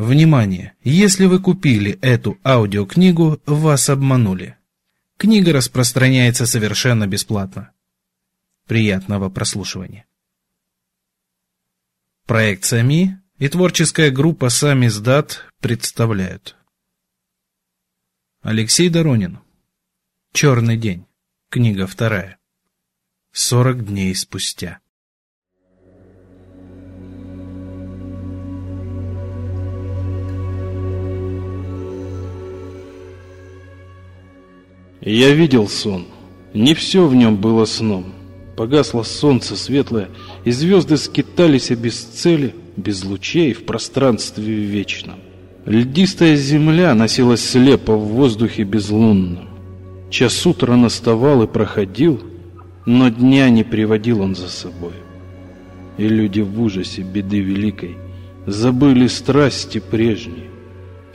Внимание! Если вы купили эту аудиокнигу, вас обманули. Книга распространяется совершенно бесплатно. Приятного прослушивания. Проект САМИ и творческая группа «Сами сдат» представляют. Алексей Доронин. «Черный день». Книга вторая. Сорок дней спустя. Я видел сон. Не все в нем было сном. Погасло солнце светлое, и звезды скитались без цели, без лучей в пространстве вечном. Льдистая земля носилась слепо в воздухе безлунном. Час утра наставал и проходил, но дня не приводил он за собой. И люди в ужасе беды великой забыли страсти прежние,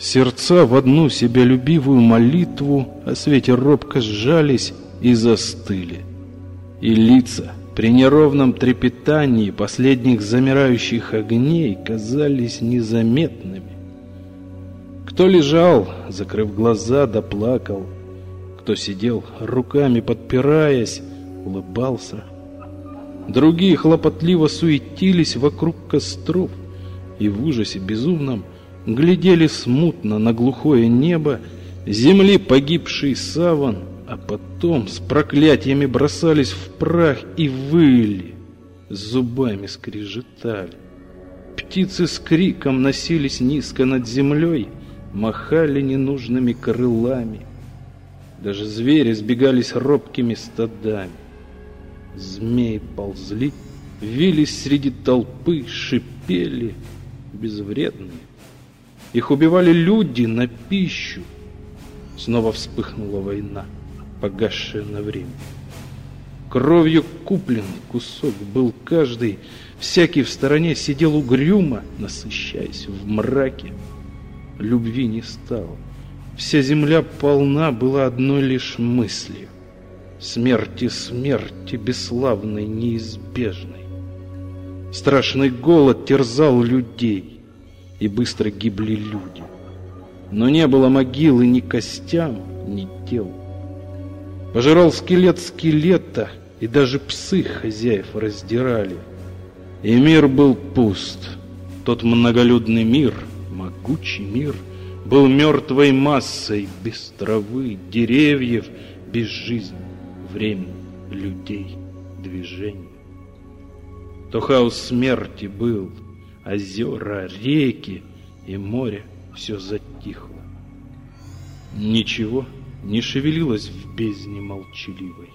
Сердца в одну себялюбивую молитву о свете робко сжались и застыли. И лица при неровном трепетании последних замирающих огней казались незаметными. Кто лежал, закрыв глаза, доплакал, кто сидел, руками подпираясь, улыбался. Другие хлопотливо суетились вокруг костров и в ужасе безумном глядели смутно на глухое небо, земли погибший саван, а потом с проклятиями бросались в прах и выли, зубами скрежетали. Птицы с криком носились низко над землей, махали ненужными крылами. Даже звери сбегались робкими стадами. Змеи ползли, вились среди толпы, шипели, безвредные. Их убивали люди на пищу. Снова вспыхнула война, погасшая на время. Кровью куплен кусок был каждый, Всякий в стороне сидел угрюмо, насыщаясь в мраке. Любви не стало. Вся земля полна была одной лишь мыслью. Смерти, смерти, бесславной, неизбежной. Страшный голод терзал людей и быстро гибли люди. Но не было могилы ни костям, ни тел. Пожирал скелет скелета, и даже псы хозяев раздирали. И мир был пуст. Тот многолюдный мир, могучий мир, был мертвой массой, без травы, деревьев, без жизни, времени, людей, движений. То хаос смерти был — озера, реки и море все затихло. Ничего не шевелилось в бездне молчаливой.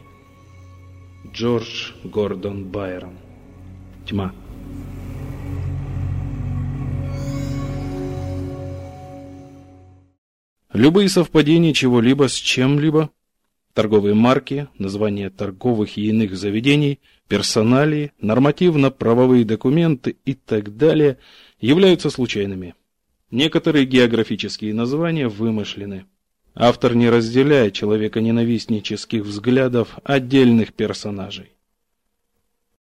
Джордж Гордон Байрон. Тьма. Любые совпадения чего-либо с чем-либо торговые марки, названия торговых и иных заведений, персоналии, нормативно-правовые документы и так далее являются случайными. Некоторые географические названия вымышлены. Автор не разделяет человеконенавистнических взглядов отдельных персонажей.